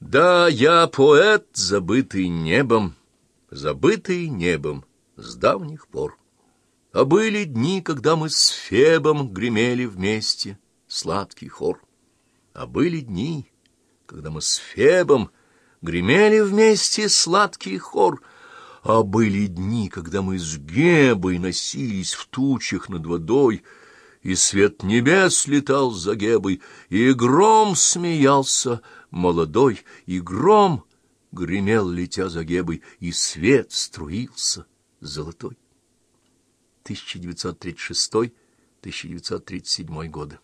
Да, я поэт, забытый небом, забытый небом с давних пор. А были дни, когда мы с Фебом гремели вместе сладкий хор. А были дни, когда мы с Фебом гремели вместе сладкий хор. А были дни, когда мы с Гебой носились в тучах над водой, и свет небес летал за Гебой, и гром смеялся молодой, и гром гремел, летя за Гебой, и свет струился золотой. 1936-1937 годы.